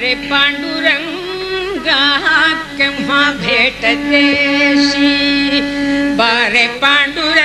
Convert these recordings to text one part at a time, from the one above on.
रे पाण्डुरङ्गेटी पारे पाण्डुर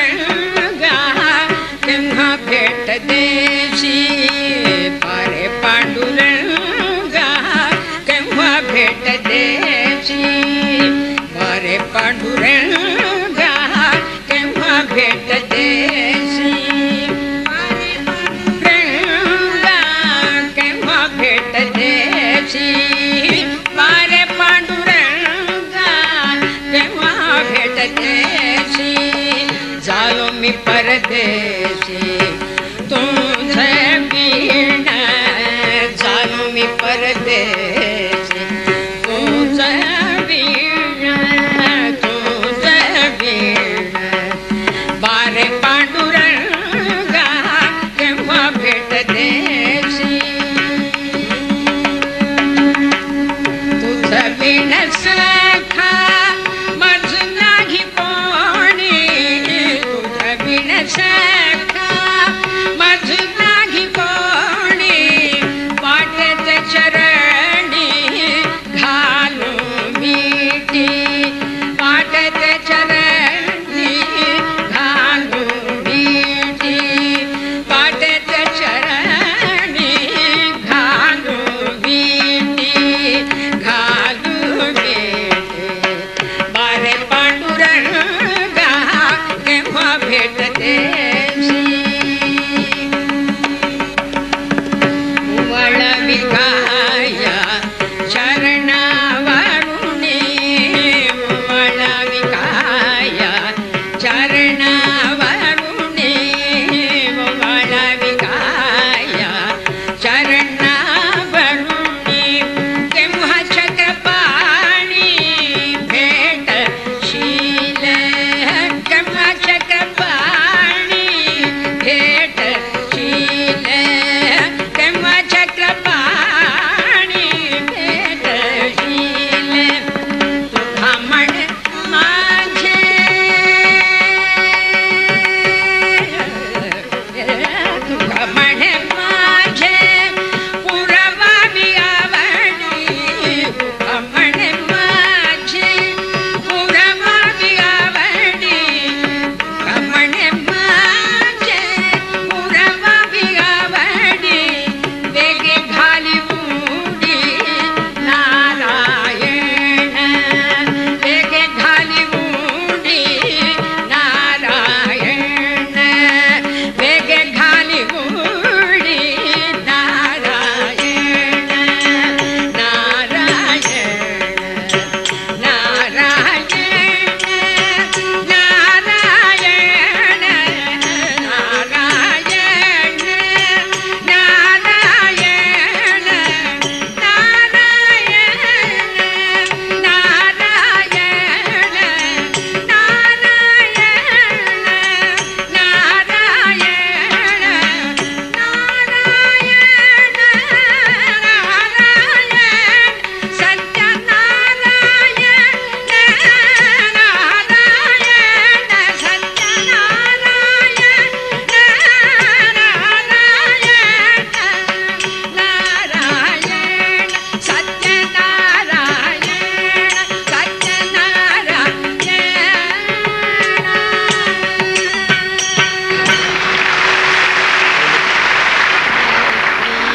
भी परदेसी तू बीण जानू भी परदेसी